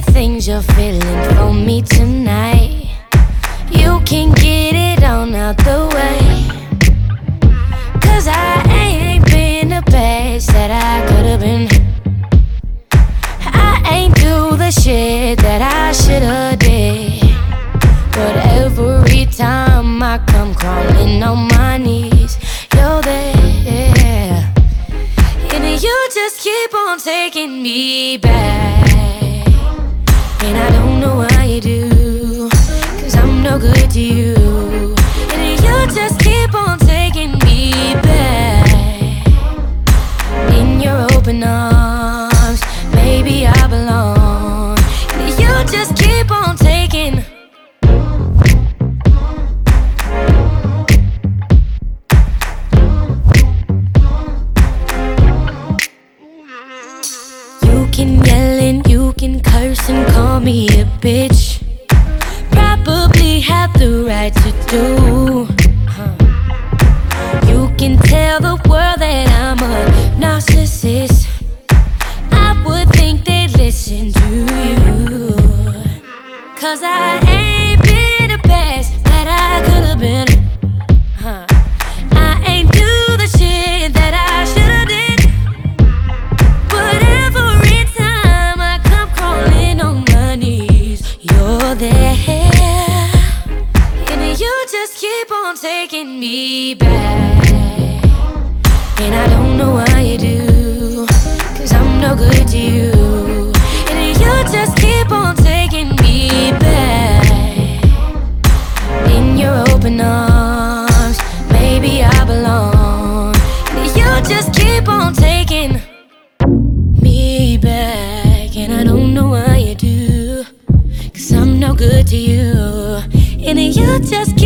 things you're feeling for me tonight. You can get it on out the way. Cause I ain't been the best that I could've been. I ain't do the shit that I should've did. But every time I come crawling on my knees, you're there. And you just keep on taking me back. And I don't know why you do, cause I'm no good to you. And you just keep on taking me back. In your open arms, maybe I belong. And you just keep on taking. You can yell can curse and call me a bitch. Probably have the right to do. You can tell the world that I'm a narcissist. I would think they'd listen to you. Cause I taking me back. And I don't know why you do, cause I'm no good to you. And you just keep on taking me back. In your open arms, maybe I belong. And you just keep on taking me back. And I don't know why you do, cause I'm no good to you. And you just keep